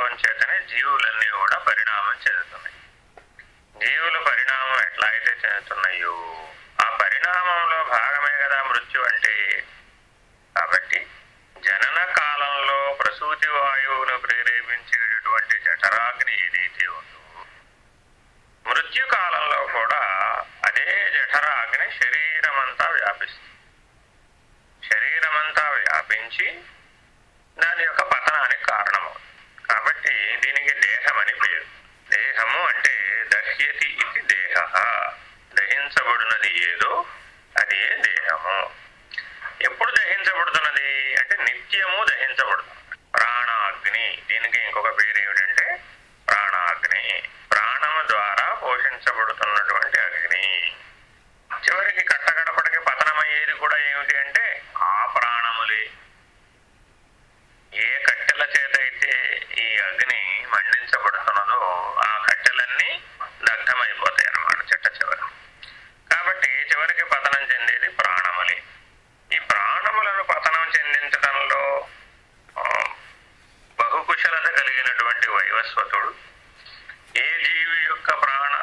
ప్రభావం చేతనే జీవులన్నీ కూడా పరిణామం చెందుతున్నాయి. జీవుల పరిణామం ఎట్లా అయితే చెందుతున్నాయో ఆ పరిణామంలో భాగమే కదా మృత్యు అంటే. కాబట్టి జనన కాలంలో ప్రసూతి వాయువును ప్రేరేపించేటటువంటి జఠరాగ్ని ఏదైతే ఉందో మృత్యు కాలంలో కూడా అదే జఠరాగ్ని శరీరమంతా వ్యాపిస్తుంది. శరీరమంతా వ్యాపించి దాని యొక్క పతనానికి కారణమవుతుంది. కాబట్టి దీనికి దేహం అని పేరు. దేహము అంటే దహ్యతి ఇది దేహ దహించబడినది ఏదో అదే దేహము. ఎప్పుడు దహించబడుతున్నది? అంటే నిత్యము దహించబడుతుంది ప్రాణాగ్ని. దీనికి ఇంకొక పేరు ఏమిటంటే ప్రాణాగ్ని. ప్రాణము ద్వారా పోషించబడుతున్నటువంటి అగ్ని. చివరికి కట్టగడపడికి పతనమయ్యేది కూడా ఏమిటి అంటే ఆ ప్రాణములే ఏ కట్టెల చేత అయితే ఈ అగ్ని మండించబడుతున్నదో ఆ కట్టెలన్నీ దగ్ధమైపోతాయి అన్నమాట చిట్ట చివరి. కాబట్టి చివరికి పతనం చెందేది ప్రాణములే. ఈ ప్రాణములను పతనం చెందించడంలో బహుకుశలత కలిగినటువంటి వైవస్వతుడు ఏ జీవి యొక్క ప్రాణ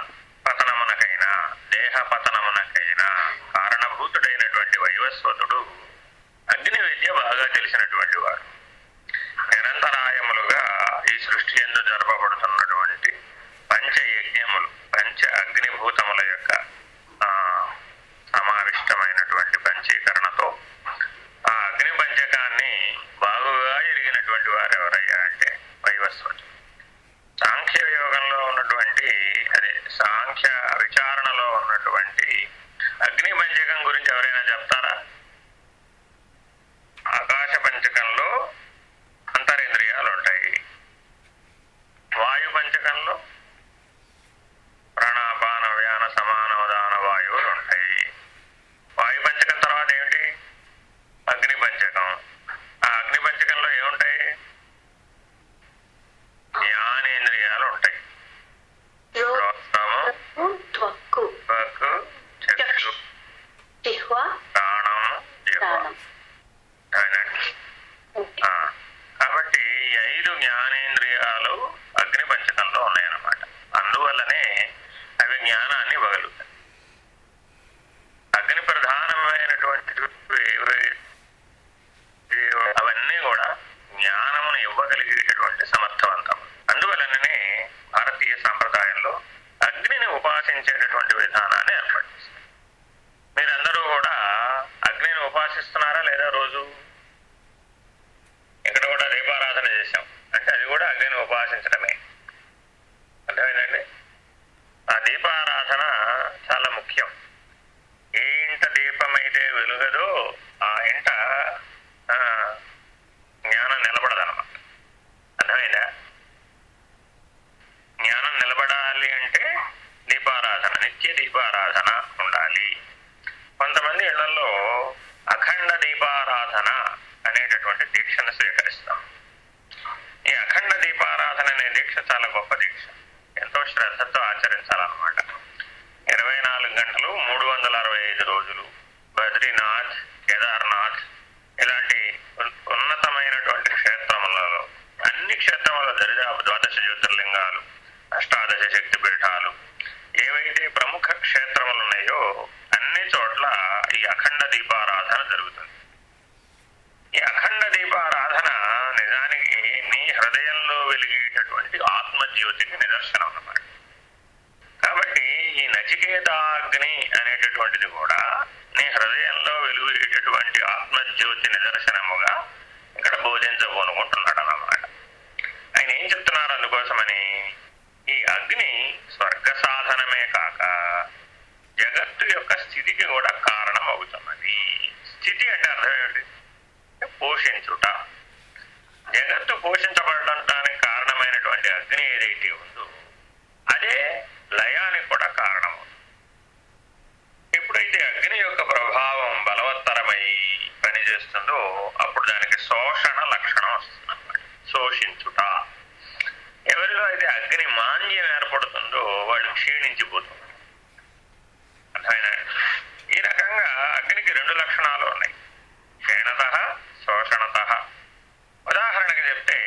పతనమునకైనా దేహ పతనమునకైనా కారణభూతుడైనటువంటి వైవస్వతుడు అగ్ని విద్య బాగా తెలిసినటువంటి దీపారాధన అనేటటువంటి దీక్షను స్వీకరిస్తాం. ఈ అఖండ దీపారాధన అనే దీక్ష చాలా గొప్ప దీక్ష. ఎంతో శ్రద్ధతో ఆచరించాలన్నమాట. ఇరవై నాలుగు గంటలు మూడు వందల అరవై ఐదు రోజులు బద్రీనాథ్ కేదార్నాథ్ ఇలాంటి ఉన్- ఉన్నతమైనటువంటి క్షేత్రములలో అన్ని క్షేత్రముల దరిదాపు ద్వాదశ జ్యోతిర్లింగాలు అష్టాదశ శక్తి పీఠాలు ఏవైతే ప్రముఖ క్షేత్రములు ఉన్నాయో అన్ని చోట్ల ఈ అఖండ దీపారాధన జరుగుతుంది. జ్యోతికి నిదర్శనం అన్నమాట. కాబట్టి ఈ నచికేతాగ్ని అనేటటువంటిది కూడా నీ హృదయంలో వెలుగుటటువంటి ఆత్మజ్యోతి నిదర్శనముగా ఇక్కడ బోధించబోనుకుంటున్నాడు అన్నమాట ఆయన ఏం చెప్తున్నారు అందుకోసమని? ఈ అగ్ని స్వర్గ సాధనమే కాక జగత్తు యొక్క స్థితికి కూడా కారణం అవుతున్నది స్థితి అంటే అర్థం ఏమిటి? పోషించుట. మించిపోతుంది ఈ రకంగా అగ్నికి రెండు లక్షణాలు ఉన్నాయి. క్షీణత శోషణత. ఉదాహరణకు చెప్తే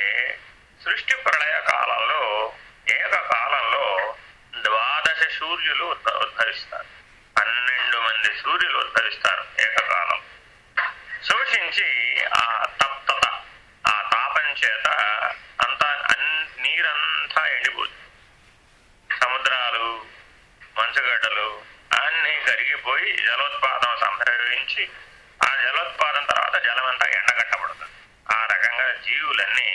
సృష్టి ప్రళయ కాలంలో ఏక కాలంలో ద్వాదశ సూర్యులు ఉద్భవిస్తారు. వచ్చి ఆ జలోత్పాదం తర్వాత జలం అంతా ఎండగట్టబడుతుంది. ఆ రకంగా జీవులన్నీ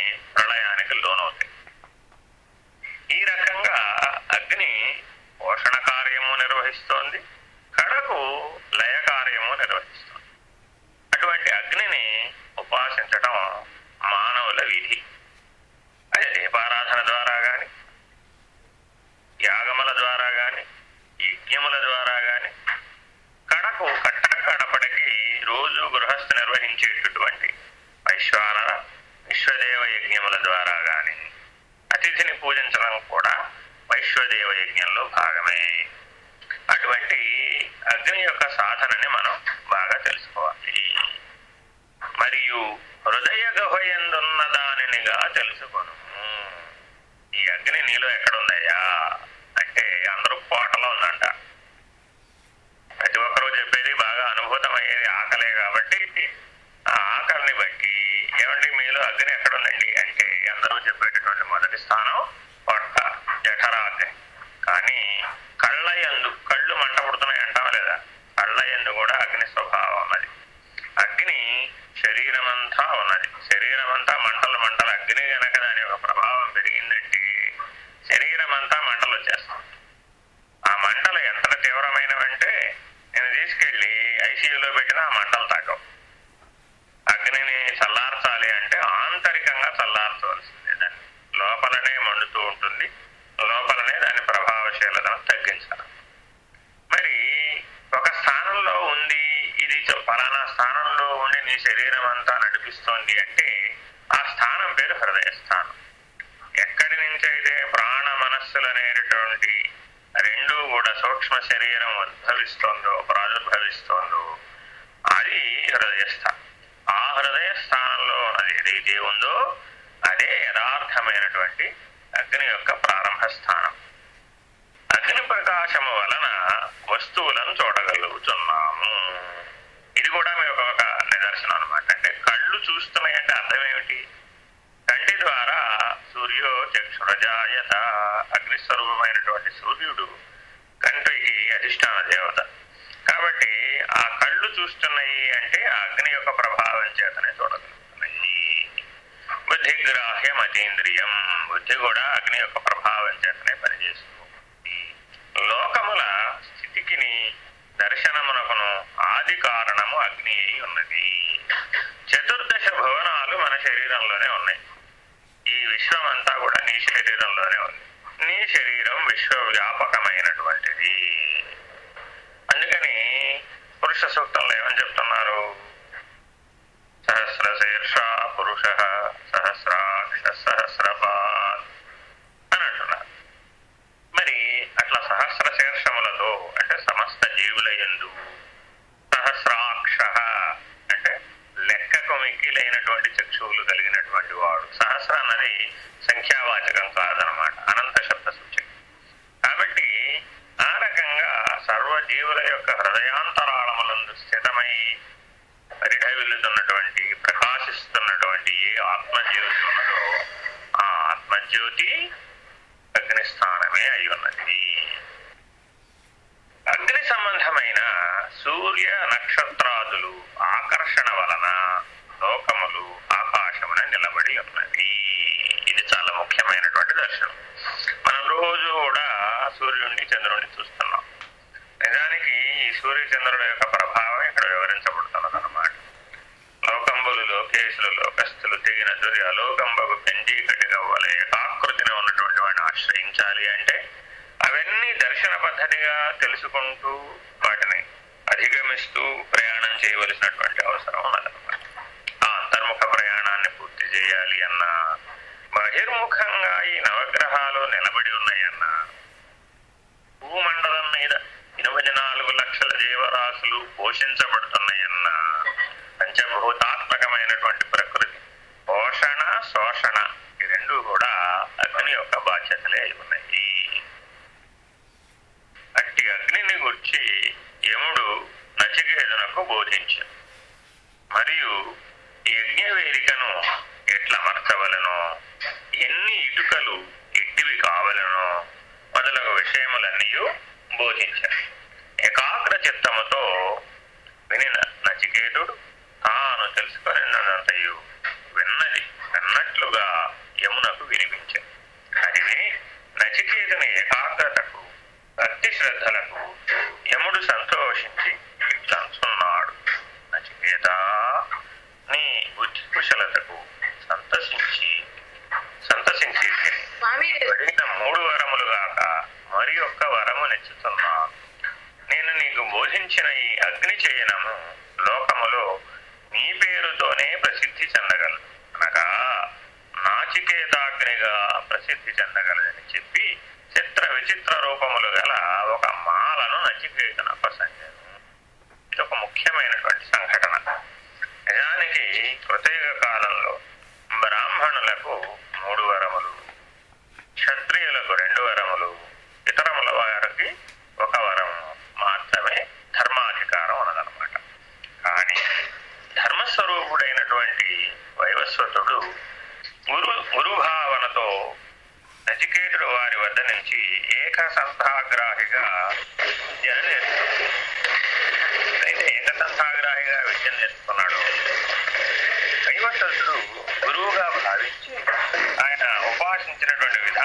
uh,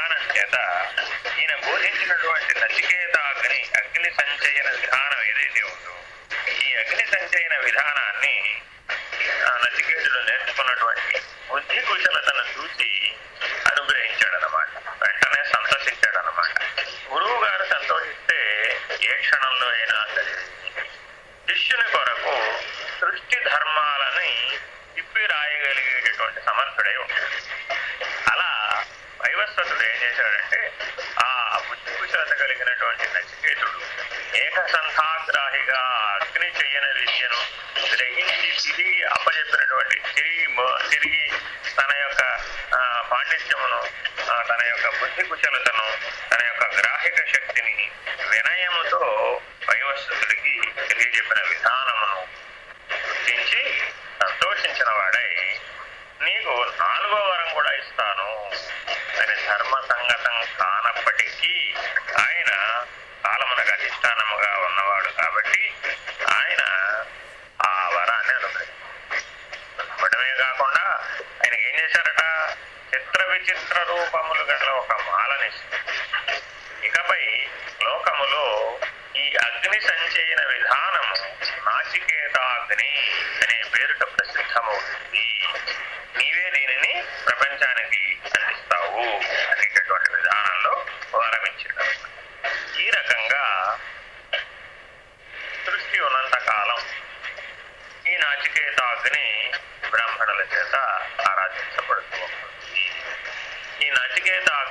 విధానం చేత. ఈయన బోధించినటువంటి నచికేత అగ్ని అగ్ని సంచయన విధానం ఏదైతే ఉందో ఈ అగ్ని సంచయన విధానాన్ని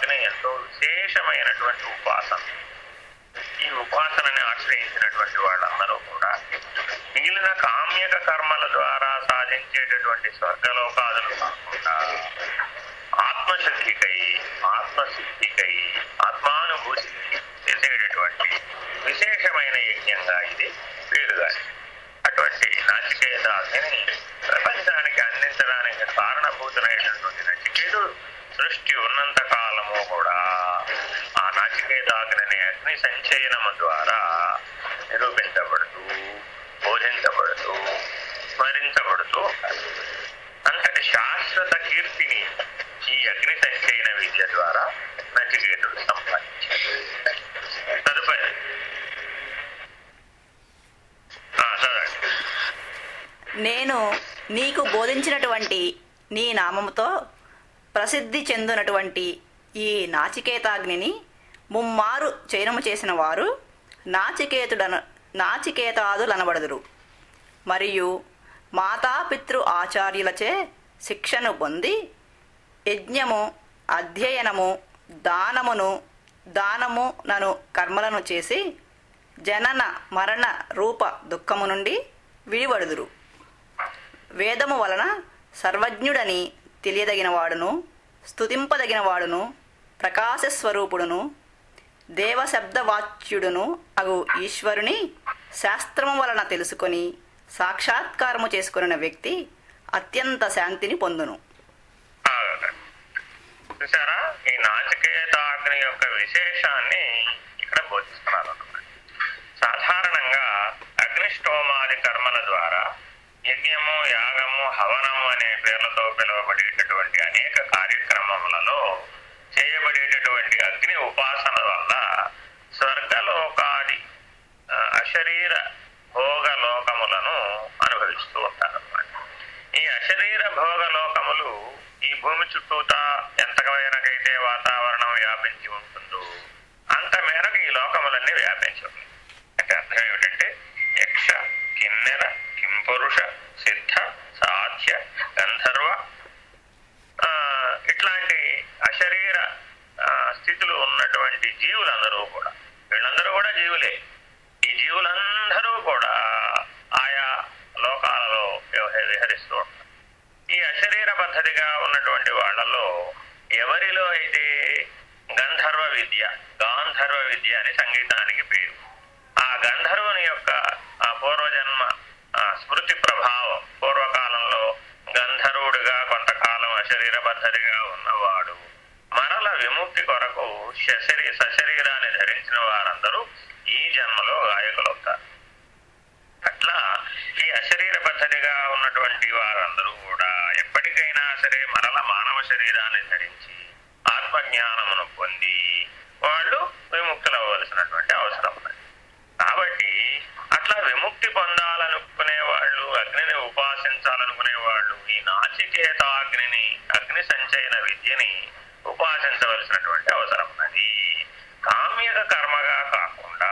అందుకనే ఎంతో విశేషమైనటువంటి ఉపాసన. ఈ ఉపాసనని ఆశ్రయించినటువంటి వాళ్ళందరూ కూడా మిగిలిన కామ్యక కర్మల ద్వారా సాధించేటటువంటి స్వర్గలోకాదులు కాకుండా ఆత్మశుద్ధికై ఆత్మశుద్ధికై ఆత్మానుభూతికి చేసేటటువంటి విశేషమైన యజ్ఞంగా ఇది వేరుగా అటువంటి నచికేతాన్ని ప్రపంచానికి అందించడానికి కారణభూతమైనటువంటి నచికేతుడు సృష్టి ఉన్నంతకాలం కాలము కూడా ఆ నచికేతాగ్రని అగ్ని సంచయనము ద్వారా నిరూపించబడుతూ బోధించబడుతూ స్మరించబడుతూ అంతటి శాశ్వత కీర్తిని ఈ అగ్ని సంచయన విద్య ద్వారా నచికేతుడు సంపాదించాడు. తదుపరి. నేను నీకు బోధించినటువంటి నీ నామముతో ప్రసిద్ధి చెందినటువంటి ఈ నాచికేతాగ్నిని ముమ్మారు చైనము చేసిన వారు నాచికేతుడన నాచికేతాదులనబడదురు. మరియు మాతాపితృ ఆచార్యులచే శిక్షను పొంది యజ్ఞము అధ్యయనము దానమును దానము నను కర్మలను చేసి జనన మరణ రూప దుఃఖము నుండి విడివడుదురు వేదము వలన సర్వజ్ఞుడని తెలియదగినవాడును స్థుతింపదగినవాడును ప్రకాశస్వరూపుడును దేవశబ్దవాచ్యుడును అగు ఈశ్వరుని శాస్త్రము వలన తెలుసుకొని సాక్షాత్కారము చేసుకున్న వ్యక్తి అత్యంత శాంతిని పొందును. చూసారా ఈ నాచికేతాగ్ని యొక్క విశేషాన్ని ఇక్కడ బోధిస్తున్నారు సాధారణంగా అగ్నిష్టోమాది కర్మల ద్వారా యజ్ఞము యాగము హవనము అనే పేర్లతో పిలువబడేటటువంటి అనేక కార్యక్రమములలో చేయబడేటటువంటి అగ్ని ఉపాసన వల్ల స్వర్గలోకాది అశరీర భోగలోకములను అనుభవిస్తూ ఉంటారు ఈ అశరీర భోగలోకములు ఈ భూమి చుట్టూతా ఎంతవైనకైతే వాతావరణం వ్యాపించి ఉంటుందో అంత మేరకు ఈ లోకములన్నీ వ్యాపించి అంటే అర్థం ఏమిటంటే యక్ష కిన్నెర కింపురుష సిద్ధ సాధ్య గంధర్వ ఆ, ఇట్లాంటి అశరీర స్థితులు స్థితిలో ఉన్నటువంటి జీవులందరూ కూడా. వీళ్ళందరూ కూడా జీవులే. ఈ జీవులందరూ కూడా ఆయా లోకాలలో విహరిస్తూ ఉంటారు. ఈ అశరీర పద్ధతిగా ఉన్నటువంటి వాళ్ళలో ఎవరిలో అయితే గంధర్వ విద్య గాంధర్వ విద్య అని సంగీతానికి పేరు. ఆ గంధర్వుని యొక్క ఆ పూర్వజన్మ స్మృతి ప్రభావం పూర్వకాలంలో గంధర్వుడిగా కొంతకాలం అశరీర పద్ధతిగా ఉన్నవాడు మరల విముక్తి కొరకు శశరీ సశరీరాన్ని ధరించిన వారందరూ ఈ జన్మలో గాయకులవుతారు. అట్లా ఈ అశరీర పద్ధతిగా ఉన్నటువంటి వారందరూ కూడా ఎప్పటికైనా సరే మరల మానవ శరీరాన్ని ధరించి ఆత్మజ్ఞానమును పొంది వాళ్ళు విముక్తులవ్వవలసినటువంటి అవసరం ఉన్నది. కాబట్టి అట్లా విముక్తి పొందాలనుకునే వాళ్ళు అగ్నిని ఉపాసించాలనుకునే వాళ్ళు ఈ నాచికేతాగ్నిని అగ్ని సంచయన విద్యని ఉపాసించవలసినటువంటి అవసరం ఉన్నది కామ్యక కర్మగా కాకుండా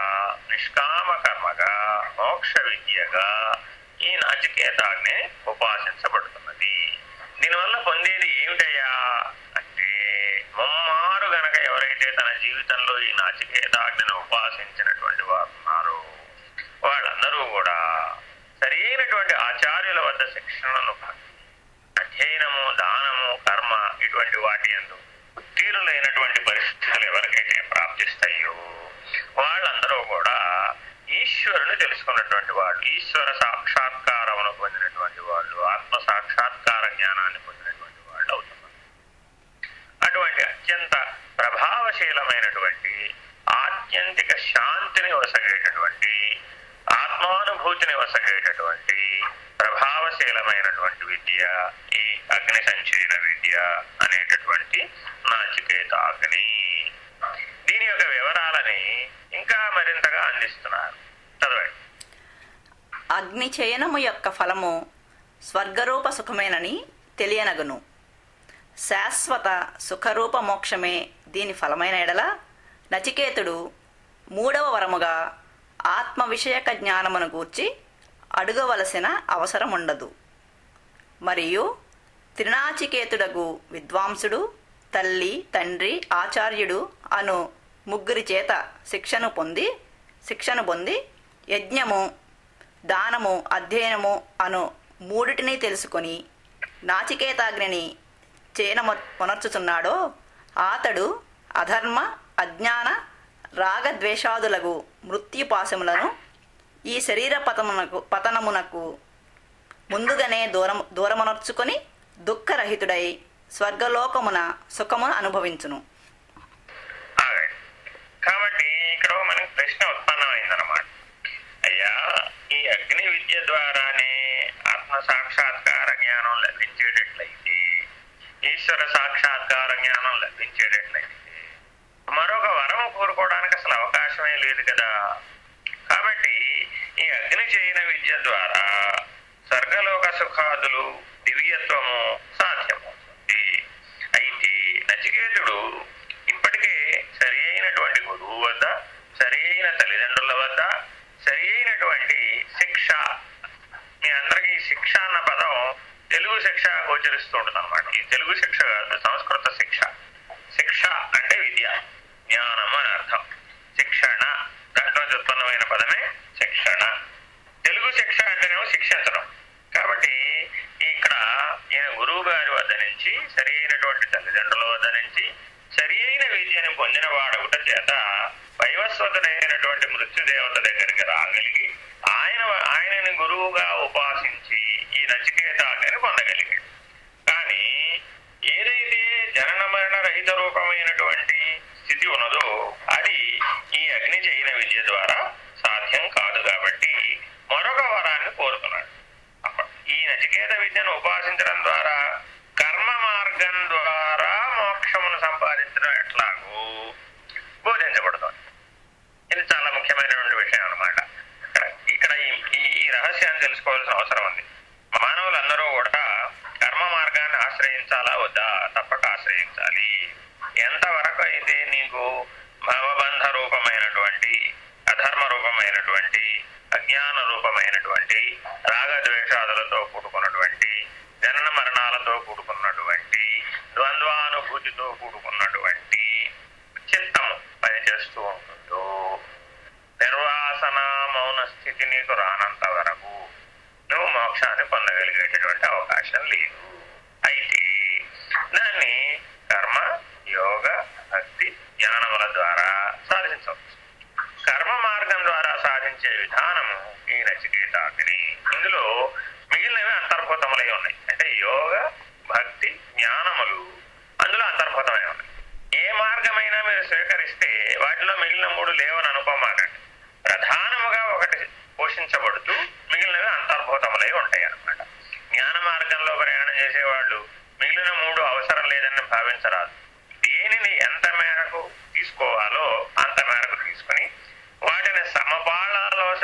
నిష్కామ కర్మగా మోక్ష విద్యగా ఈ నాచికేతాగ్ని ఉపాసించబడుతున్నది దీనివల్ల పొందేది ఏమిటయ్యా అంటే ముమ్మారు గనక ఎవరైతే తన జీవితంలో ఈ నాచికేతాగ్నిని ఉపాసించినటువంటి వారు ఉన్నారో వాళ్ళందరూ కూడా సరైనటువంటి ఆచార్యుల వద్ద శిక్షణను పొంది అధ్యయనము దానము కర్మ ఇటువంటి వాటి ఎందు ఉత్తీర్ణులైనటువంటి పరిస్థితులు ఎవరికైతే ప్రాప్తిస్తాయో వాళ్ళందరూ కూడా ఈశ్వరుని తెలుసుకున్నటువంటి వాళ్ళు ఈశ్వర సాక్షాత్కారమును పొందినటువంటి వాళ్ళు ఆత్మ సాక్షాత్కార జ్ఞానాన్ని పొందినటువంటి వాళ్ళు అవుతున్నారు అటువంటి అత్యంత ప్రభావశీలమైనటువంటి ఆత్యంతిక శాంతిని వసగేటటువంటి ఆత్మానుభూతిని వసగేటటువంటి ప్రభావశీలమైనటువంటి విద్య ఈ అగ్ని సంచయన విద్య అనేటటువంటి నాచికేతాగ్ని దీని యొక్క వివరాలని ఇంకా మరింతగా అందిస్తున్నారు చదవండి అగ్ని చయనము యొక్క ఫలము స్వర్గరూప సుఖమేనని తెలియనగును. శాశ్వత సుఖరూప మోక్షమే దీని ఫలమైన ఎడల నచికేతుడు మూడవ వరముగా ఆత్మ విషయక జ్ఞానమును గూర్చి అడుగవలసిన అవసరముండదు. మరియు త్రినాచికేతుడగు విద్వాంసుడు తల్లి తండ్రి ఆచార్యుడు అను ముగ్గురి చేత శిక్షను పొంది శిక్షను పొంది యజ్ఞము దానము అధ్యయనము అను మూడిటిని తెలుసుకొని నాచికేతాగ్నిని చేయన పునర్చుచున్నాడో అతడు అధర్మ అజ్ఞాన రాగద్వేషాదులకు మృత్యుపాశములను ఈ శరీర పతమునకు పతనమునకు ముందుగానే దూరం దూరమనర్చుకొని దుఃఖరహితుడై స్వర్గలోకమున సుఖమును అనుభవించును. కాబట్టి ఇక్కడ మనకి ప్రశ్న ఉత్పన్నమైందనమాట అయ్యా ఈ అగ్ని విద్య ద్వారానే ఆత్మ సాక్షాత్కార జ్ఞానం లభించేటట్లయితే ఈశ్వర సాక్షాత్కార జ్ఞానం లభించేటట్లయితే మరొక వరం కోరుకోవడానికి అసలు అవకాశమే లేదు కదా। కాబట్టి ఈ అగ్ని చేయన విద్య ద్వారా స్వర్గలోక సుఖాదులు దివ్యత్వము సాధ్యమవుతుంది. అయితే నచికేతుడు ఇప్పటికే సరి అయినటువంటి గురువు వద్ద సరి అయిన తల్లిదండ్రుల వద్ద సరి అయినటువంటి శిక్ష మీ అందరికీ శిక్ష అన్న పదం తెలుగు శిక్ష గోచరిస్తూ ఉంటుంది అనమాట ఈ తెలుగు శిక్ష కాదు సంస్కృత శిక్ష. జ్ఞానం అని అర్థం. శిక్షణ దాంట్లో ఉత్పన్నమైన పదమే శిక్షణ. తెలుగు శిక్ష అంటేనేమో శిక్షించడం. కాబట్టి ఇక్కడ ఈయన గురువు గారి వద్ద నుంచి సరి అయినటువంటి తల్లిదండ్రుల వద్ద నుంచి సరి అయిన విద్యను పొందిన వాడవుట చేత వైవస్వతుడైనటువంటి మృత్యుదేవత దగ్గరికి రాగలిగి ఆయన ఆయనని గురువుగా ఉపాసించి ఈ నచికేతాగ్ని పొందగలిగాడు. కానీ ఏదైతే జనన మరణ రహిత రూపమైనటువంటి స్థితి ఉన్నదో అది ఈ అగ్ని చేయన విద్య ద్వారా సాధ్యం కాదు కాబట్టి మరొక వరాన్ని కోరుతున్నాడు ఈ నచికేత విద్యను ఉపాసించడం Armandi.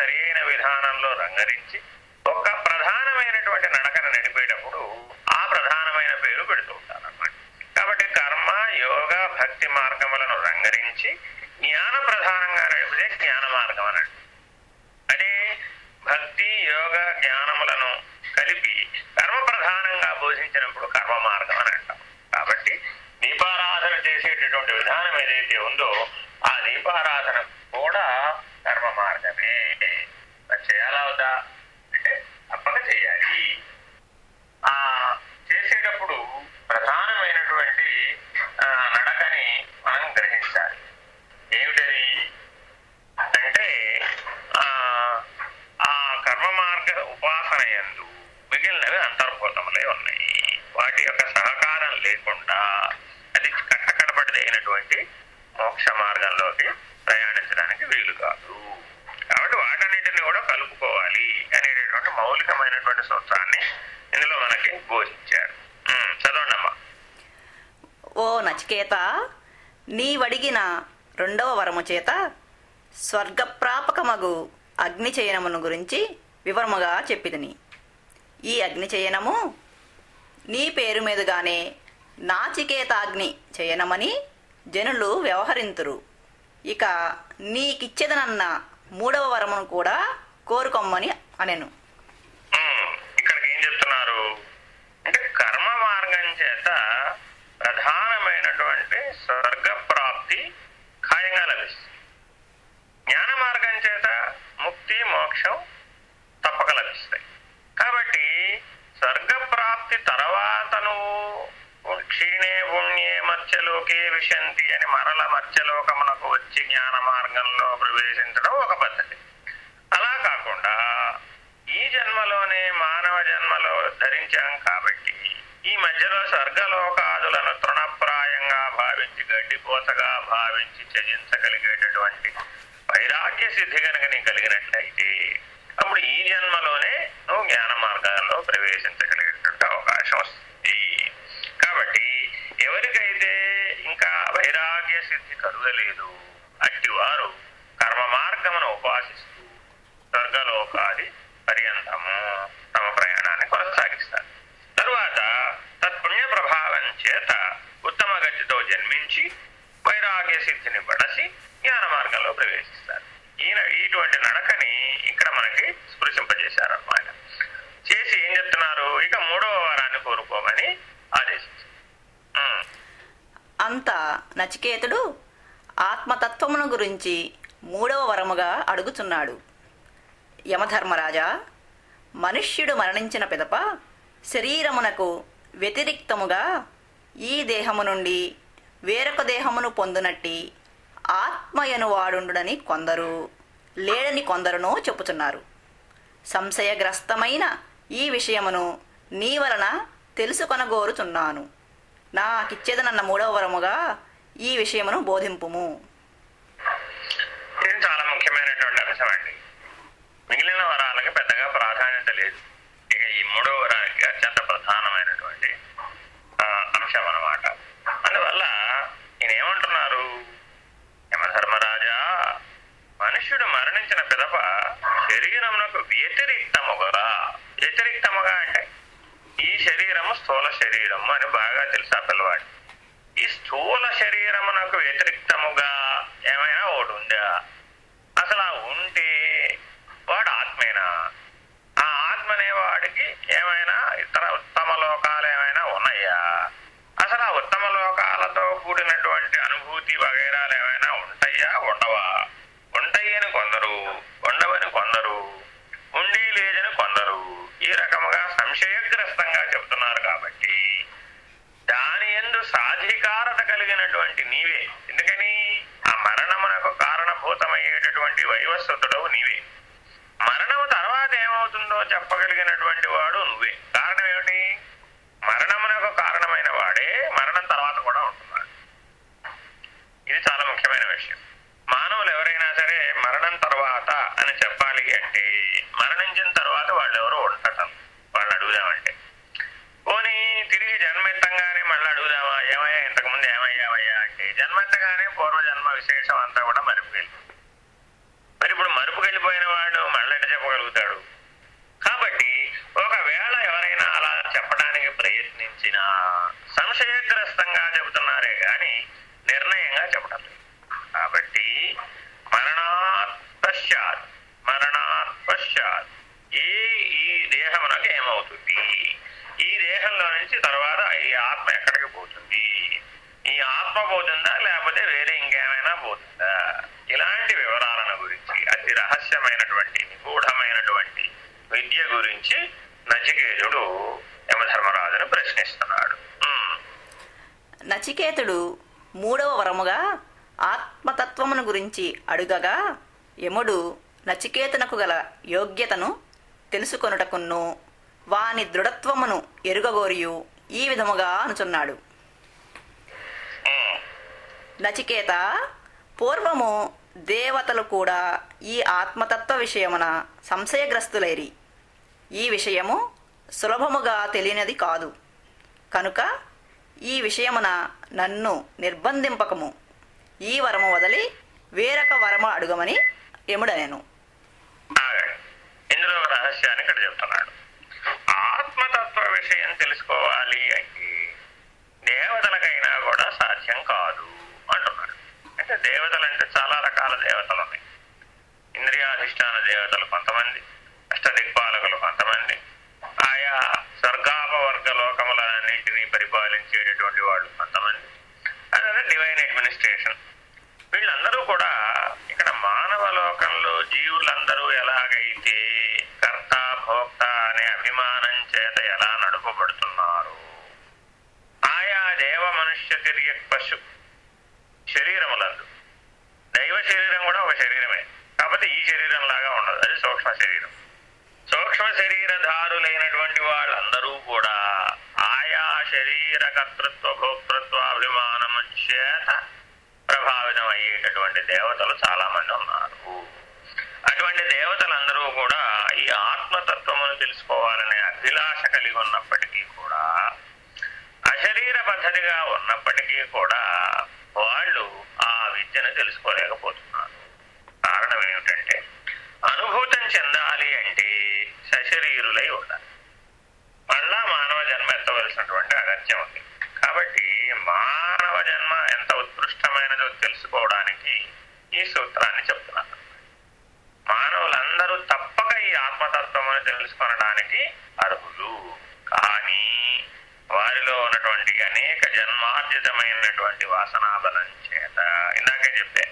సరైన విధానంలో రంగరించి ఒక ప్రధానమైనటువంటి నడకను నడిపేటప్పుడు ఆ ప్రధానమైన పేరు పెడుతూ ఉంటారు అన్నమాట కాబట్టి కర్మ యోగ భక్తి మార్గములను రంగరించి జ్ఞాన ప్రధానంగా నడిపితే జ్ఞాన మార్గం అనండి అదే భక్తి యోగ జ్ఞానములను కలిపి కర్మ ప్రధానంగా బోధించినప్పుడు కర్మ మార్గం అని అంటాం కాబట్టి దీపారాధన చేసేటటువంటి విధానం ఏదైతే ఉందో ఆ దీపారాధన కూడా కర్మ మార్గమే మరి చేయాలా వద్దా అంటే తప్పక చేయాలి ఆ చేసేటప్పుడు ప్రధానమైనటువంటి ఆ, నడకని మనం గ్రహించాలి ఏమిటది అంటే ఆ ఆ కర్మ మార్గ ఉపాసన యందు మిగిలినవి అంతర్భూతములై ఉన్నాయి వాటి యొక్క సహకారం లేకుండా అది కట్టకడబడిదైనటువంటి మోక్ష మార్గంలోకి ప్రయాణించడానికి వీలు కాదు కాబట్టి వాటన్నిటిని కూడా కలుపుకోవాలి అనేటటువంటి మౌలికమైనటువంటి సూత్రాన్ని ఇందులో మనకి బోధించారు ఉమ్, చదవండి అమ్మా ఓ నచికేత నీవడిగిన రెండవ వరము చేత స్వర్గప్రాపకమగు అగ్నిచయనమును గురించి వివరముగా చెప్పిదని. ఈ అగ్నిచయనము నీ పేరు మీదుగానే నాచికేతాగ్ని చయనమని జనులు వ్యవహరింతురు. ఇక నీకిచ్చేదనన్న మూడవ వరమును కూడా కోరుకొమ్మని అనెను ఉమ్, ఇక్కడికి ఏం చెప్తున్నారు అంటే కర్మ మార్గం చేత ప్రధానమైనటువంటి స్వర్గ ప్రాప్తి ఖాయంగా లభిస్తుంది జ్ఞాన మార్గం చేత ముక్తి మోక్షం తప్పక లభిస్తాయి కాబట్టి స్వర్గ ప్రాప్తి తర్వాత నువ్వు క్షీణే పుణ్యే మత్స్యలోకే విశంతి అని మత్స్యలోకమునకు వచ్చి జ్ఞాన మార్గంలో ప్రవేశించడం ఒక పద్ధతి. అలా కాకుండా ఈ జన్మలోనే మానవ జన్మలో ధరించాం కాబట్టి ఈ మధ్యలో స్వర్గలోకాదులను తృణప్రాయంగా భావించి గడ్డిపోతగా భావించి త్యజించగలిగేటటువంటి వైరాగ్య సిద్ధి కనుక నీకు కలిగినట్లయితే అప్పుడు ఈ జన్మలోనే నువ్వు జ్ఞాన మార్గాల్లో ప్రవేశించగలిగేటువంటి అవకాశం వస్తుంది కాబట్టి ఎవరికైతే ఇంకా వైరాగ్య సిద్ధి కలుగలేదు అట్టివారు కర్మ మార్గమును ఉపాసిస్తూ స్వర్గలోకాది పర్యంతము తమ ప్రయాణాన్ని కొనసాగిస్తారు తరువాత తత్పుణ్య ప్రభావం చేత ఉత్తమ గతితో జన్మించి వైరాగ్య సిద్ధిని బడసి జ్ఞాన మార్గంలో ప్రవేశిస్తారు ఈయన ఇటువంటి నడకని ఇక్కడ మనకి స్పృశింపజేశారన్నమాట చేసి ఏం చెప్తున్నారు ఇక మూడవ వారాన్ని కోరుకోమని ఆదేశించారు ఉమ్. అంత నచికేతుడు ఆత్మతత్వమును గురించి మూడవ వరముగా అడుగుచున్నాడు యమధర్మరాజా మనుష్యుడు మరణించిన పిదప శరీరమునకు వ్యతిరిక్తముగా ఈ దేహము నుండి వేరొక దేహమును పొందునట్టి ఆత్మయను వాడుండుడని కొందరు లేడని కొందరునో చెప్పుచున్నారు. సంశయగ్రస్తమైన ఈ విషయమును నీ వలన తెలుసుకొనగోరుచున్నాను. నాకిచ్చేదనన్న మూడవ వరముగా ఈ విషయమును బోధింపుము. ఇది చాలా ముఖ్యమైనటువంటి అంశం అండి. మిగిలిన వరాలకు పెద్దగా ప్రాధాన్యత లేదు. ఇక ఈ మూడో వరానికి అత్యంత ప్రధానమైనటువంటి అంశం అనమాట అందువల్ల ఈయన ఏమంటున్నారు యమధర్మరాజా మనుష్యుడు మరణించిన పిదప శరీరమునకు వ్యతిరిక్తముగరా. వ్యతిరిక్తముగా అంటే ఈ శరీరము స్థూల శరీరము అని బాగా తెలుసా పిల్లవాడి? ఈ స్థూల శరీరమునకు వ్యతిరిక్తముగా ఏమైనా ఒకటి ఉందా? అసలు ఆ ఉంటే వాడు ఆత్మేనా? ఆ ఆత్మ అనేవాడికి ఏమైనా ఇతర ఉత్తమ లోకాలు ఏమైనా ఉన్నాయా? అసలు ఆ ఉత్తమ లోకాలతో కూడినటువంటి అనుభూతి వగైరాలు ఏమైనా ఉంటాయా? ఉండవా? ఉంటాయి అని కొందరు ఉండవని కొందరు ఉండి లేదని కొందరు ఈ రకముగా సంశయగ్రస్తంగా చెబుతున్నారు కాబట్టి దాని ఎందు సాధికారత కలిగినటువంటి నీవే ఎందుకని ఆ మరణమునకు కారణభూతమయ్యేటటువంటి వైవస్వతుడవు నీవే. మరణము తర్వాత ఏమవుతుందో చెప్పగలిగినటువంటి వాడు నువ్వే. కారణం ఏమిటి? మరణమునకు కారణమైన వాడే మరణం తర్వాత కూడా ఉంటున్నాడు. ఇది చాలా ముఖ్యమైన విషయం. మానవులు ఎవరైనా సరే మరణం తర్వాత అని చెప్పాలి అంటే మరణించిన తర్వాత వాళ్ళు ఎవరో ఉండటం. వాళ్ళు అడుగుదామంటే. పోనీ తిరిగి జన్మెత్తంగానే మళ్ళీ అడుగుదామా? ఏమయ్యా ఇంతకుముందు ఏమయ్యావయ్యా అంటే జన్మెత్తగానే పూర్వజన్మ విశేషం అంతా కూడా మరిపోయింది మరి ఇప్పుడు మరుపుకెళ్ళిపోయిన వాడు మళ్ళీ ఎట్ట చెప్పగలుగుతాడు కాబట్టి ఒకవేళ ఎవరైనా అలా చెప్పడానికి ప్రయత్నించినా సంశయగ్రస్తంగా చెబుతున్నారే గాని నిర్ణయంగా చెప్పడం లేదు కాబట్టి మరణాత్ పశ్చాత్ మరణాత్ పశ్చాత్ ఈ ఈ దేహమునకు ఏమవుతుంది ఈ దేహంలో నుంచి తర్వాత ఈ ఆత్మ ఎక్కడికి పోతుంది ఈ ఆత్మ పోతుందా లేకపోతే వేరే ఇంకేమైనా పోతుందా ఇలాంటి వివరాలను గురించి అతి రహస్యమైనటువంటి నిగూఢమైనటువంటి విద్య గురించి నచికేతుడు యమధర్మరాజును ప్రశ్నిస్తున్నాడు ఉమ్. నచికేతుడు మూడవ వరముగా ఆత్మతత్వమును గురించి అడుగగా యముడు నచికేతనకు గల యోగ్యతను తెలుసుకొనుటకును వాని దృఢత్వమును ఎరుగగోరియు ఈ విధముగా అనుచున్నాడు. నచికేత పూర్వము దేవతలు కూడా ఈ ఆత్మతత్వ విషయమున సంశయగ్రస్తులైరి. ఈ విషయము సులభముగా తెలియనిది కాదు. కనుక ఈ విషయమున నన్ను నిర్బంధింపకము. ఈ వరము వదలి వేరొక వరము అడుగమని యముడనెను. ఇందులో రహస్యాన్ని ఇక్కడ చెప్తున్నాడు. ఆత్మతత్వ విషయం తెలుసుకోవాలి అంటే దేవతలకైనా కూడా సాధ్యం కాదు అంటున్నాడు. అంటే దేవతలు అంటే చాలా రకాల దేవతలు ఉన్నాయి. ఇంద్రియాధిష్టాన దేవతలు కొంతమంది అష్టదిక్పాలకులు కొంతమంది ఆయా స్వర్గాపవర్గ లోకములన్నింటినీ పరిపాలించేటటువంటి వాళ్ళు కొంతమంది. అదే డివైన్ అడ్మినిస్ట్రేషన్ వీళ్ళందరూ కూడా ఇక్కడ మానవ లోకంలో జీవులందరూ ఎలాగైతే కర్త భోక్త అనే అభిమానం చేత ఎలా నడుపబడుతున్నారు? ఆయా దేవ మనుష్య తిరియ పశు శరీరములందు. దైవ శరీరం కూడా ఒక శరీరమే. కాకపోతే ఈ శరీరం లాగా ఉండదు. అది సూక్ష్మ శరీరం. సూక్ష్మ శరీరధారులైనటువంటి వాళ్ళందరూ కూడా ఆయా శరీర కర్తృత్వ భోక్త దేవతలు చాలా మంది ఉన్నారు. అటువంటి దేవతలందరూ కూడా ఈ ఆత్మతత్వమును తెలుసుకోవాలనే అభిలాష కలిగి ఉన్నప్పుడు అర్హులు. కానీ వారిలో ఉన్నటువంటి అనేక జన్మార్జితమైనటువంటి వాసనాబలం చేత ఇందాక చెప్పే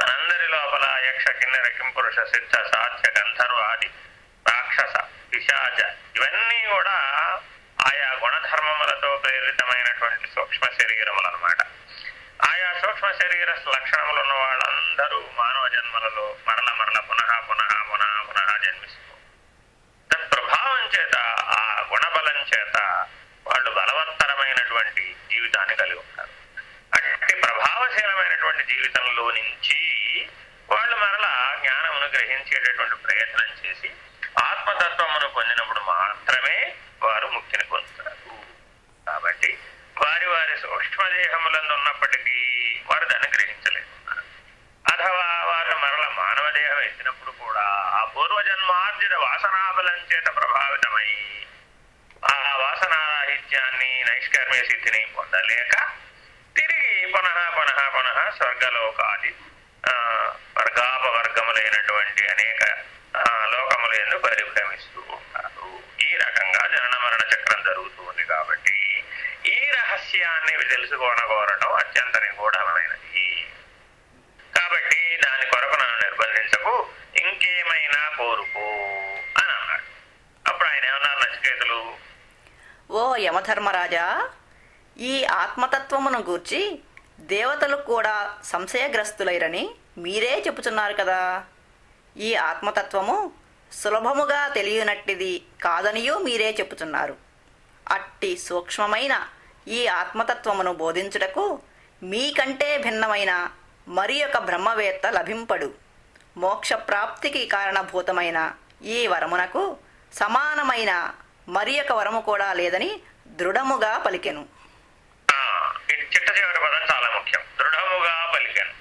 మనందరి లోపల యక్ష కిన్నెర కింపురుష సిద్ధ సాధ్య గంధర్వాది వారి జీవితంలో నుంచి వాళ్ళు మరలా జ్ఞానమును గ్రహించేటటువంటి ప్రయత్నం చేసి ఆత్మతత్వమును పొందినప్పుడు మాత్రమే వారు ముక్తిని పొందుతారు. కాబట్టి వారి వారి సూక్ష్మదేహములందు ఉన్నప్పటికీ వారు దాన్ని గ్రహించలేకున్నారు అథవా వారు మరల మానవ దేహం ఎత్తినప్పుడు కూడా ఆ పూర్వజన్మార్జిత వాసనాబలం చేత ప్రభావితమై ఆ వాసనారాహిత్యాన్ని నైష్కర్మ్య సిద్ధిని పొందలేక పునః పునః పునః స్వర్గలోకాది వర్గాపవర్గములైనటువంటి అనేక ఆ, లోకములందు పరిభ్రమిస్తూ ఉంటారు ఈ రకంగా జనన మరణ చక్రం జరుగుతుంది కాబట్టి ఈ రహస్యాన్ని తెలుసుకోనగోరడం అత్యంత నిగూఢమైనది. కాబట్టి దాని కొరకు నన్ను నిర్బంధించకు ఇంకేమైనా కోరుకో అని అన్నాడు. అప్పుడు ఆయన ఏమన్నారు నచికేతులు? ఓ యమధర్మరాజా ఈ ఆత్మతత్వమును గూర్చి దేవతలు కూడా సంశయగ్రస్తులైరని మీరే చెప్పుచున్నారు కదా. ఈ ఆత్మతత్వము సులభముగా తెలియనట్టిది కాదనియూ మీరే చెప్పుచున్నారు. అట్టి సూక్ష్మమైన ఈ ఆత్మతత్వమును బోధించుటకు మీకంటే భిన్నమైన మరి ఒక బ్రహ్మవేత్త లభింపడు. మోక్షప్రాప్తికి కారణభూతమైన ఈ వరమునకు సమానమైన మరి ఒక వరము కూడా లేదని దృఢముగా పలికెను. చిట్ట చివరి పదం చాలా ముఖ్యం. దృఢముగా పలికాను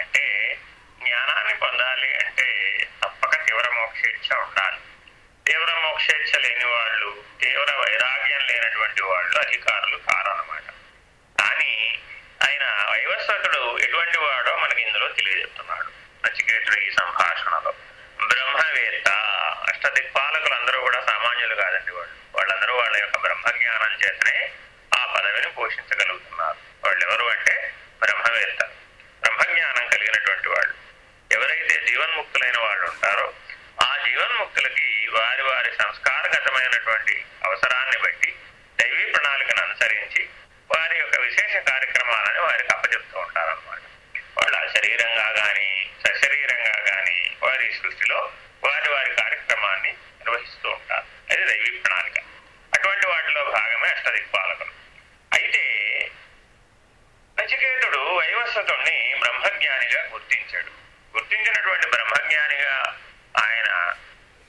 అంటే జ్ఞానాన్ని పొందాలి అంటే తప్పక తీవ్ర మోక్షేచ్ఛ ఉండాలి. తీవ్ర మోక్షేచ్ఛ లేని వాళ్ళు తీవ్ర వైరాగ్యం లేనటువంటి వాళ్ళు అధికారులు కారనమాట కానీ ఆయన వైవస్వతుడు ఎటువంటి వాడో మనకి ఇందులో తెలియజెప్తున్నాడు నచికేతుడు ఈ సంభాషణలో. బ్రహ్మవేత్త అష్టదిక్పాలకులు అందరూ కూడా సామాన్యులు కాదండి వాళ్ళు. వాళ్ళందరూ వాళ్ళ యొక్క బ్రహ్మజ్ఞానం చేతనే పోషించగలుగుతున్నారు. వాళ్ళు ఎవరు అంటే బ్రహ్మవేత్త. బ్రహ్మజ్ఞానం కలిగినటువంటి వాళ్ళు. ఎవరైతే జీవన్ముక్తులైన వాళ్ళు ఉంటారో ఆ జీవన్ముక్తులకి వారి వారి సంస్కారగతమైనటువంటి అవసరాన్ని బట్టి దైవీ ప్రణాళికను అనుసరించి వారి యొక్క విశేష కార్యక్రమాలని వారికి అప్పచెప్తూ ఉంటారన్నమాట వాళ్ళ శరీరంగా గాని సశరీరంగా గాని వారి సృష్టిలో వారి వారి కార్యక్రమాన్ని నిర్వహిస్తూ ఉంటారు అది దైవీ ప్రణాళిక అటువంటి వాటిలో భాగమే అష్టదిక్పాలకులు అయితే నచికేతుడు వైవస్వతుణ్ణి బ్రహ్మజ్ఞానిగా గుర్తించాడు గుర్తించినటువంటి బ్రహ్మజ్ఞానిగా ఆయన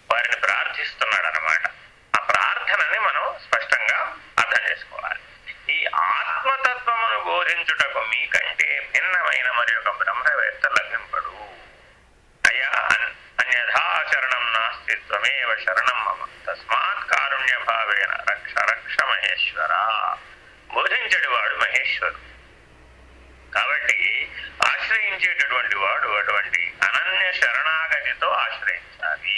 వారిని ప్రార్థిస్తున్నాడు అనమాట ఆ ప్రార్థనని మనం స్పష్టంగా అర్థం చేసుకోవాలి ఈ ఆత్మతత్వమును బోధించుటకు మీకంటే భిన్నమైన మరి ఒక బ్రహ్మవేత్త లభింపడు అయా అన్- అన్యథాచరణం నాస్తి త్వమేవ శరణం మమ తస్మాత్ కారుణ్య భావేన రక్ష రక్ష మహేశ్వర బోధించడి వాడు మహేశ్వరుడు కాబట్టి ఆశ్రయించేటటువంటి వాడు అటువంటి అనన్య శరణాగతితో ఆశ్రయించాలి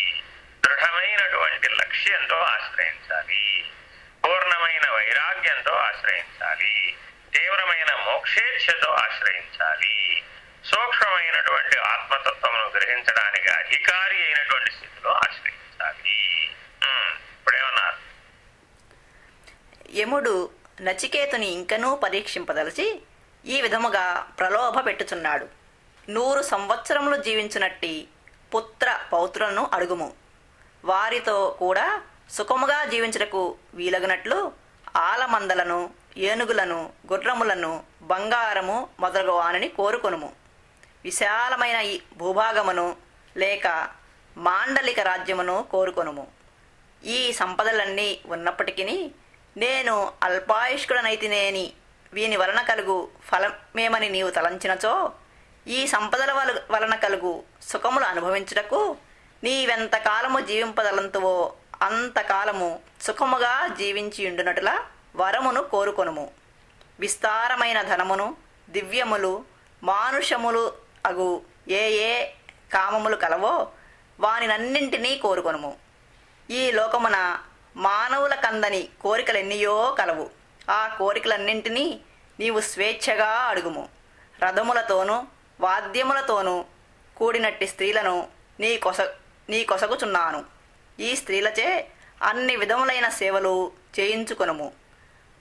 దృఢమైనటువంటి లక్ష్యంతో ఆశ్రయించాలి పూర్ణమైన వైరాగ్యంతో ఆశ్రయించాలి తీవ్రమైన మోక్షేచ్ఛతో ఆశ్రయించాలి సూక్ష్మమైనటువంటి ఆత్మతత్వమును గ్రహించడానికి అధికారి అయినటువంటి స్థితిలో ఆశ్రయించాలి ఉమ్, ఇప్పుడేమన్నారు యముడు నచికేతుని ఇంకనూ పరీక్షింపదలచి ఈ విధముగా ప్రలోభ పెట్టుచున్నాడు. నూరు సంవత్సరములు జీవించునట్టి పుత్ర పౌత్రులను అడుగుము. వారితో కూడా సుఖముగా జీవించుటకు వీలగినట్లు ఆలమందలను ఏనుగులను గుర్రములను బంగారము మొదలగువానని కోరుకొనుము. విశాలమైన ఈ భూభాగమును లేక మాండలిక రాజ్యమును కోరుకొనుము. ఈ సంపదలన్నీ ఉన్నప్పటికీ నేను అల్పాయుష్కుడనైతినేని. వీని వలన కలుగు ఫలమేమని నీవు తలంచినచో ఈ సంపదల వల- వలన కలుగు సుఖములు అనుభవించుటకు నీవెంతకాలము జీవింపదలంతువో అంతకాలము సుఖముగా జీవించియుండునటులా వరమును కోరుకొనుము. విస్తారమైన ధనమును దివ్యములు మానుషములు అగు ఏ ఏ కామములు కలవో వానినన్నింటినీ కోరుకొనుము. ఈ లోకమున మానవులకందని కోరికలెన్నియో కలవు. ఆ కోరికలన్నింటినీ నీవు స్వేచ్ఛగా అడుగుము. రథములతోనూ వాద్యములతోనూ కూడినట్టి స్త్రీలను నీ కొస నీ కొసగుచున్నాను. ఈ స్త్రీలచే అన్ని విధములైన సేవలు చేయించుకొనుము.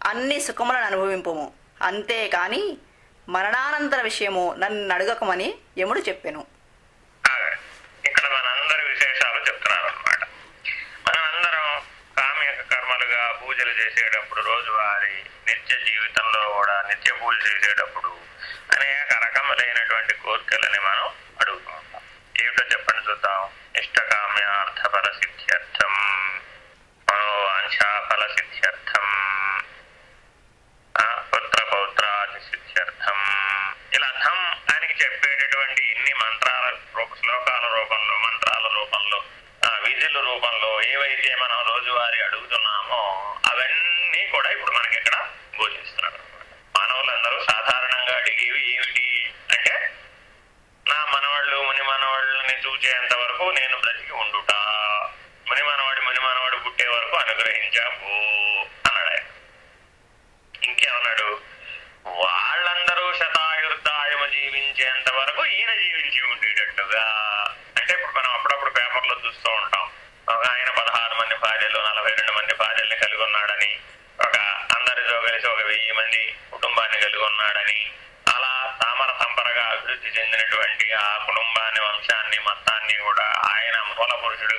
అన్ని సుఖములను అనుభవింపుము. అంతేకాని మరణానంతర విషయము నన్ను అడగకమని యముడు చెప్పెను. రోజువారి నిత్య జీవితంలో కూడా నిత్య పూజ చేసేటప్పుడు అనేక రకములైనటువంటి కోరికలని మనం అడుగుతూ. ఉంటాం ఏమిటో చెప్పండి చూద్దాం. ఇష్టకామ్య అర్థ పరసిద్ధ్యర్థ கொலை புரிஞ்சுடும்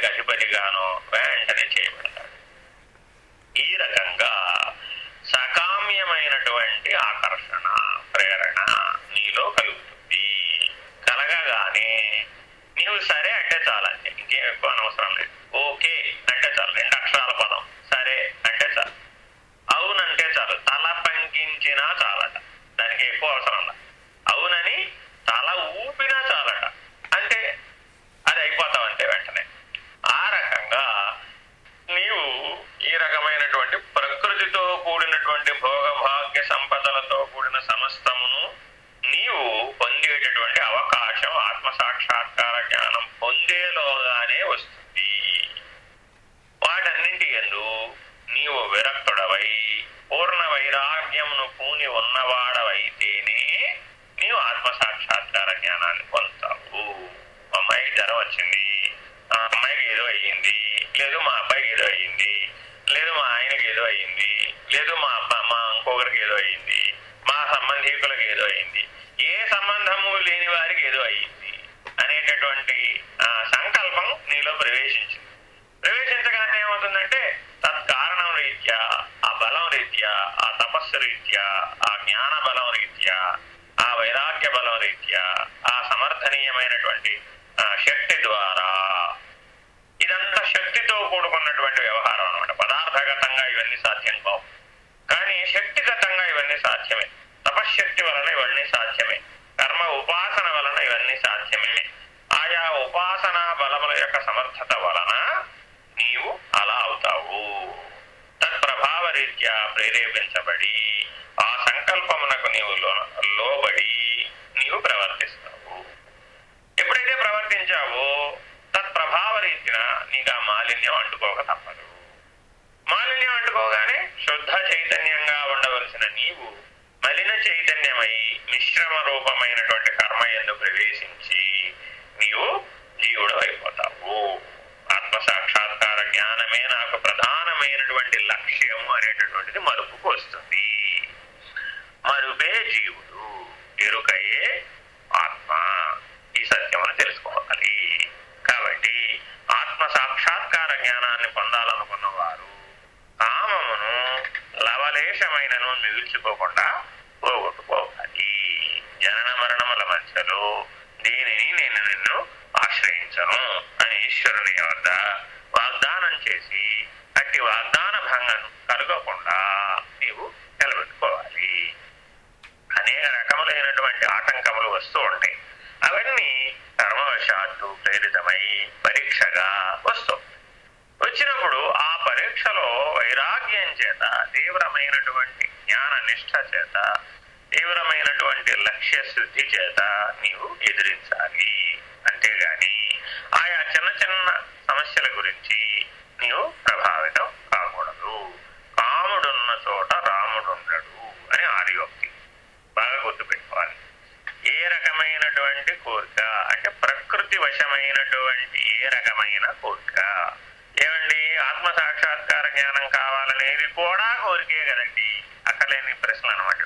ధనానికి అధిపతిగాను వెంటనే చేయబడతాడు. ఈ రకంగా సకామ్యమైనటువంటి ఆకర్షణ ప్రేరణ నీలో కలుగుతుంది. కలగగానే నీవు సరే అంటే చాలండి ఇంకేం ఎక్కువ అనవసరం లేదు. ఓకే అంటే చాలు రెండు అక్షరాల పదం. సరే అంటే చాలు. అవునంటే చాలు తల పంకించినా చాలట. దానికి ఎక్కువ అవసరం లేదు ప్రేరేపించబడి ఆ సంకల్పమునకు నీవు లోబడి నీవు ప్రవర్తిస్తావు. ఎప్పుడైతే ప్రవర్తించావో తత్ప్రభావ రీతిన నీకు ఆ మాలిన్యం అంటుకోక తప్పదు. మాలిన్యం అంటుకోగానే శుద్ధ చైతన్యంగా ఉండవలసిన నీవు మలిన చైతన్యమై మిశ్రమ రూపమైనటువంటి కర్మ ఎందు ప్రవేశించి నీవు జీవుడు అయిపోతావు ఆత్మ సాక్షాత్కార జ్ఞానమే నాకు ప్రధానమైనటువంటి లక్ష్యం అనేటటువంటిది మరుపుకు వస్తుంది మరుపే జీవుడు ఎరుకయే ఆత్మ ఈ సత్యమును తెలుసుకోవాలి కాబట్టి ఆత్మ సాక్షాత్కార జ్ఞానాన్ని పొందాలనుకున్న వారు కామమును లవలేశమైనను మిగిల్చుకోకుండా పోగొట్టుకోవాలి జనన మరణముల మధ్యలో దీనిని నేను నిన్ను ఆశ్రయించను అని ఈశ్వరుని వద్ద వాగ్దానం చేసి అట్టి వాగ్దాన భంగం కలగకుండా నీవు నిలబెట్టుకోవాలి అనేక రకములైనటువంటి ఆటంకములు వస్తూ ఉంటాయి అవన్నీ కర్మవశాత్తు ప్రేరితమై పరీక్షగా వస్తూ వచ్చినప్పుడు ఆ పరీక్షలో వైరాగ్యం చేత తీవ్రమైనటువంటి జ్ఞాన నిష్ఠ చేత తీవ్రమైనటువంటి లక్ష్య శుద్ధి చేత నీవు ఎదిరించాలి అంతేగాని ఆయా చిన్న చిన్న సమస్యల గురించి నీవు ప్రభావితం కాకూడదు కాముడున్న చోట అని ఆర్యోక్తి బాగా గుర్తుపెట్టుకోవాలి. ఏ రకమైనటువంటి కోరిక? అంటే ప్రకృతి వశమైనటువంటి ఏ రకమైన కోరిక? ఏమండి? ఆత్మ సాక్షాత్కార జ్ఞానం కావాలనేది కూడా కోరికే కదండి. అక్కలేని ప్రశ్నలు అనమాట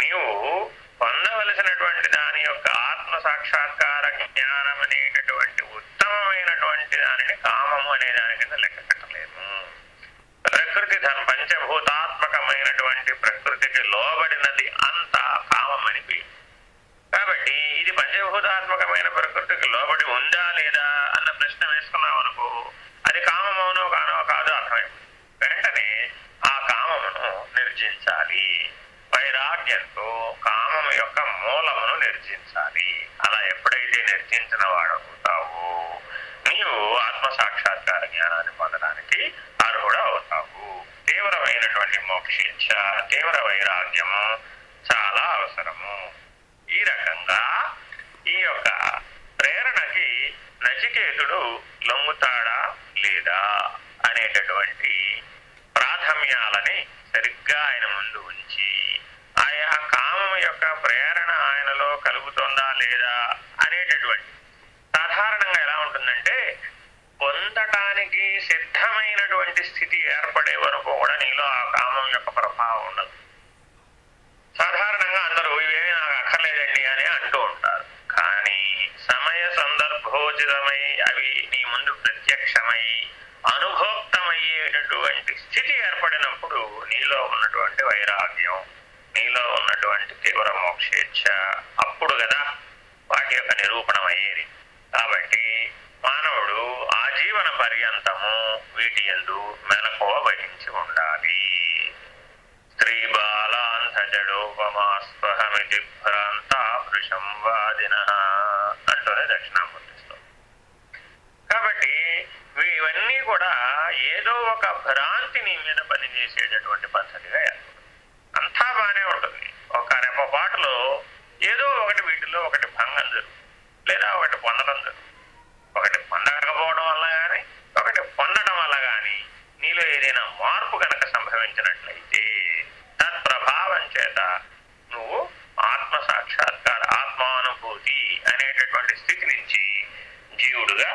నీవు పొందవలసినటువంటి దాని యొక్క ఆత్మ సాక్షాత్కార జ్ఞానం అనేటటువంటి ఉత్తమమైనటువంటి దానిని కామము అనే దాని కింద లెక్క పంచభూతాత్మకమైనటువంటి ప్రకృతికి లోబడినది అంతా కామమని కాబట్టి ఇది పంచభూతాత్మకమైన ప్రకృతికి లోబడి ఉందా లేదా అన్న ప్రశ్న వేసుకున్నాం అనుకో అది కామమౌనో కానో కాదో అర్థమైపోతుంది వెంటనే ఆ కామమును నిర్జించాలి వైరాగ్యంతో కామము యొక్క మూలమును నిర్జించాలి అలా ఎప్పుడైతే నిర్జించిన వాడవుతావో నీవు ఆత్మ సాక్షాత్కార జ్ఞానాన్ని పొందడానికి అర్హుడు అవుతావు తీవ్రమైనటువంటి మోక్షించ తీవ్ర వైరాగ్యము చాలా అవసరము ఈ రకంగా ఈ యొక్క ప్రేరణకి నచికేతుడు లొంగుతాడా లేదా అనేటటువంటి ప్రాథమ్యాలని సరిగ్గా ఆయన ముందు ఉంచి ఆయా కామం యొక్క ప్రేరణ ఆయనలో కలుగుతుందా లేదా అనేటటువంటి సాధారణంగా ఎలా ఉంటుందంటే పొందటానికి సిద్ధమైనటువంటి స్థితి ఏర్పడే వరకు కూడా నీలో ఆ కామం యొక్క ప్రభావం ఉండదు సాధారణంగా అందరూ ఇవేమీ నాకు అక్కర్లేదండి అని అంటూ ఉంటారు కానీ సమయ సందర్భోచితమై అవి నీ ముందు ప్రత్యక్షమై అనుభోక్తమయ్యేటటువంటి స్థితి ఏర్పడినప్పుడు నీలో ఉన్నటువంటి వైరాగ్యం నీలో ఉన్నటువంటి తీవ్ర మోక్షేచ్ఛ అప్పుడు కదా వాటి యొక్క నిరూపణం అయ్యేది కాబట్టి మానవుడు ఆజీవన పర్యంతము వీటి ఎందు మెలకువ వహించి ఉండాలి. స్త్రీ బాలాంధజడోపమాస్పహమితి భ్రాంతా వృషం వాదిన అంటూనే దక్షిణామూర్తిస్తాం కాబట్టి ఇవన్నీ కూడా ఏదో ఒక భ్రాంతి నీ మీద పనిచేసేటటువంటి పద్ధతిగా ఏర్పడుతుంది అంతా బాగానే ఉంటుంది. ఒక రెప్పపాటులో ఏదో ఒకటి వీటిలో ఒకటి భంగం జరుగుతుంది లేదా ఒకటి పొందడం జరుగుతుంది ఒకటి పొందకపోవడం వల్ల కానీ ఒకటి పొందడం వల్ల కానీ నీలో ఏదైనా మార్పు కనుక సంభవించినట్లయితే తత్ప్రభావం చేత నువ్వు ఆత్మ సాక్షాత్కార ఆత్మానుభూతి అనేటటువంటి స్థితి నుంచి జీవుడుగా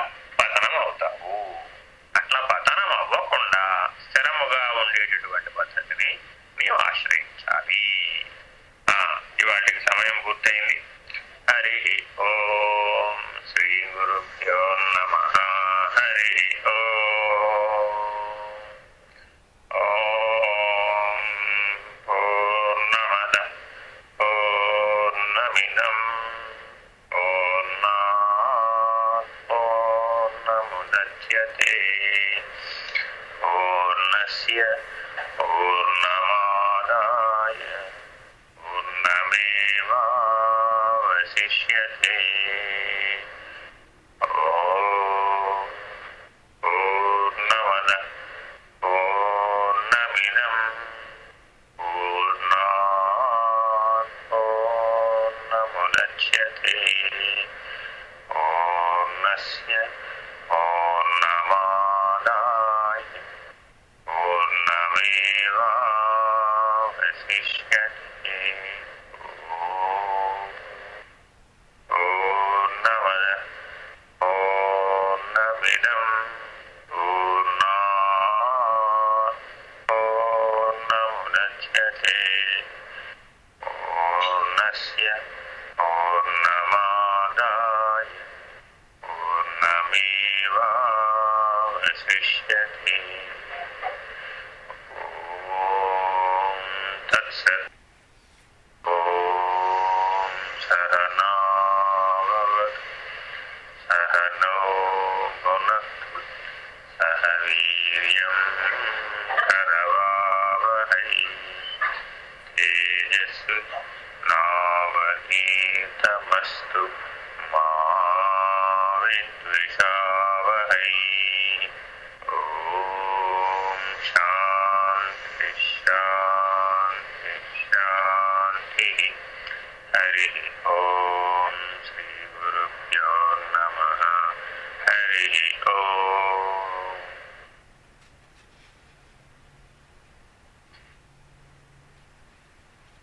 పద్ధతిని మేము ఆశ్రయించాలి. ఇవాళకి సమయం పూర్తయింది.